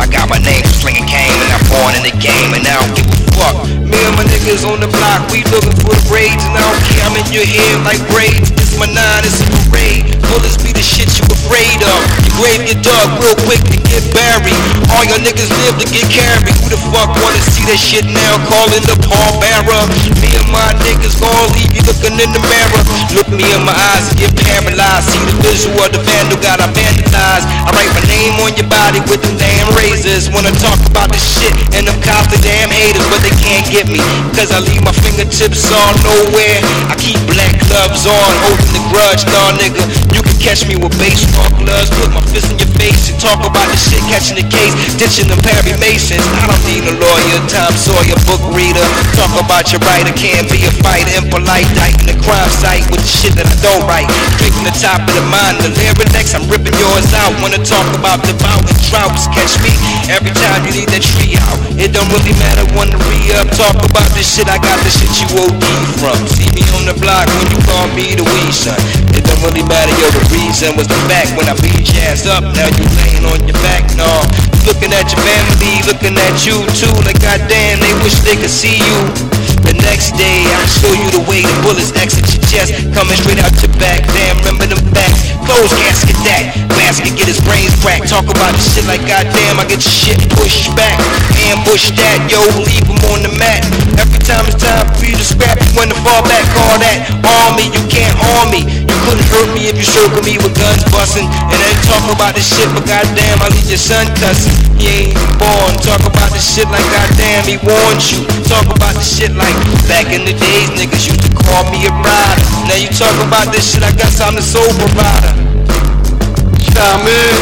I got my name slinging cane, and I'm born in the game, and I don't give a fuck. Me and my niggas on the block, we looking for the raids, and I don't care, I'm in your head like braids. This my nine, it's a parade. Bullets be the shit you afraid of. You grave your dog real quick to get buried. All your niggas live to get carried. Who the fuck wanna see that shit now? Calling the pallbearer. Me and my looking in the mirror. Look me in my eyes and get paralyzed. See the visual of the vandal got I vandalized. I write my name on your body with them damn razors. Wanna talk about this shit and them cops the damn haters, but they can't get me. Cause I leave my fingertips all nowhere. I keep black gloves on, holding the grudge, nah nigga. You can catch me with baseball gloves, put my fist in your face and talk about the shit, catching the case, ditching them Perry Masons. I don't need a lawyer, Tom Sawyer, book reader. Talk about your writer, can't be a fighter, impolite, in the crime site with the shit that I don't write. Straight the top of the mind, the lyrics, I'm ripping yours out. Wanna talk about the and droughts, catch me every time you need that tree out. It don't really matter when to re-up, talk about this shit, I got the shit you OD from. See me on the block when you call me the weed son. It don't really matter, yo, the reason was the fact when I beat ass up, now you laying on your back, no. Looking at your family, looking at you too, like goddamn, they could see you. The next day, I'll show you the way the bullets exit your chest, coming straight out your back. Damn, remember them facts. Close casket that, basket get his brains cracked. Talk about this shit like goddamn, I get your shit pushed back. Ambush that, yo, leave him on the mat. Every time it's time for you to scrap, you wanna fall back, call that. Arm me, you can't harm me. You couldn't hurt me if you circle me with guns busting. And then talk about this shit, but goddamn, I leave your son cussing. He ain't even born. Shit like goddamn, he warned you. Talk about this shit like back in the days, niggas used to call me a rider. Now you talk about this shit, I guess I'm the sole provider. Yeah, man,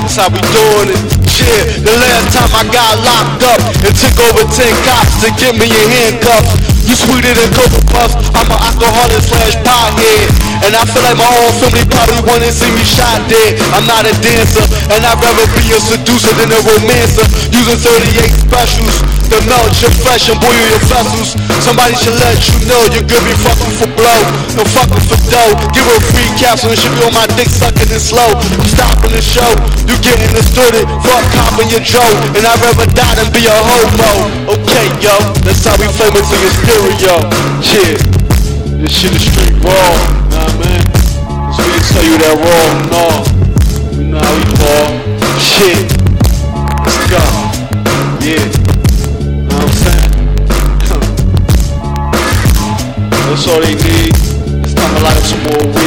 that's how we doing it. Yeah, the last time I got locked up, it took over 10 cops to get me in handcuffs. You sweeter than Cocoa Puffs, I'm an alcoholic slash pothead. And I feel like my whole family probably wanna see me shot dead. I'm not a dancer, and I'd rather be a seducer than a romancer. Using 38 specials to melt your flesh and boil your vessels. Somebody should let you know you could be fucking for blow, and fucking for dough. Give her a free capsule and she be on my dick sucking it slow. I'm stopping the show, you getting distorted, fuck copping your Joe. And I'd rather die than be a homo. Okay, yo, that's how we flame to your stereo. Yeah, this shit is you that wrong, no. You know how we fall. Shit. Let's go. Yeah. Know what I'm saying? That's all they need. It's time to light up some more